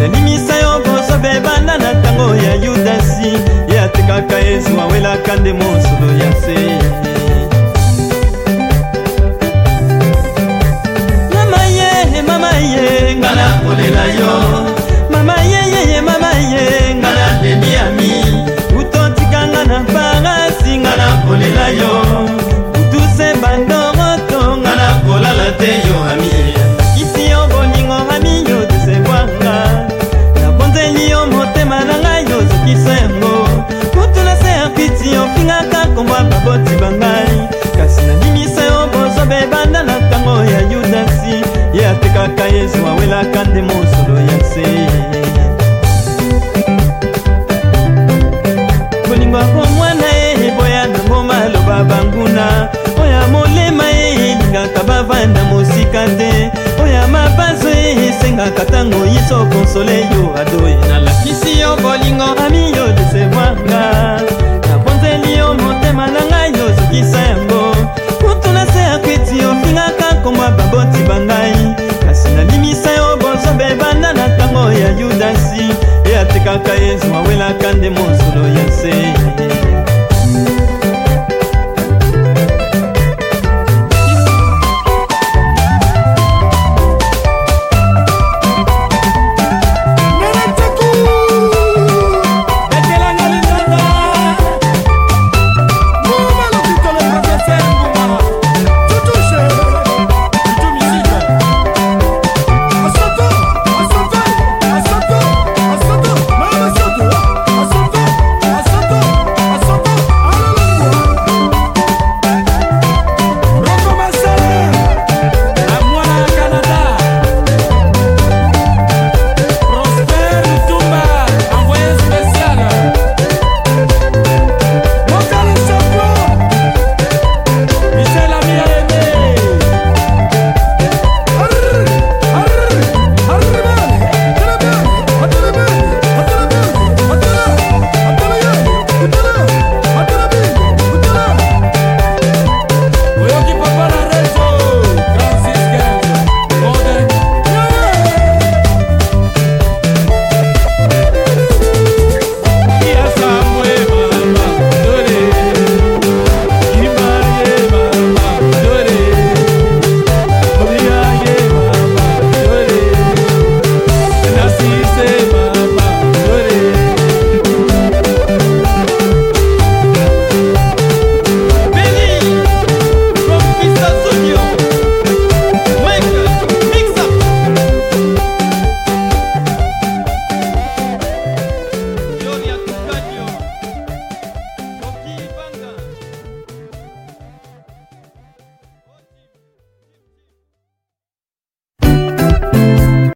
nanimisa yo bozobe ebanda na ntango ya yudasi ye atekaka ezwa welaka nde mosolo ya se soleil yo adoi nalakisi yo bolingo ami yo desemwanga nabonzeli yo motema na ngai ozokisa yango kutu na se akwiti ofingaka komwa baboti bangai kasi nalimisa yo bozobe banda na ntango ya yudasi e atekaka yezwawelaka nde mosolo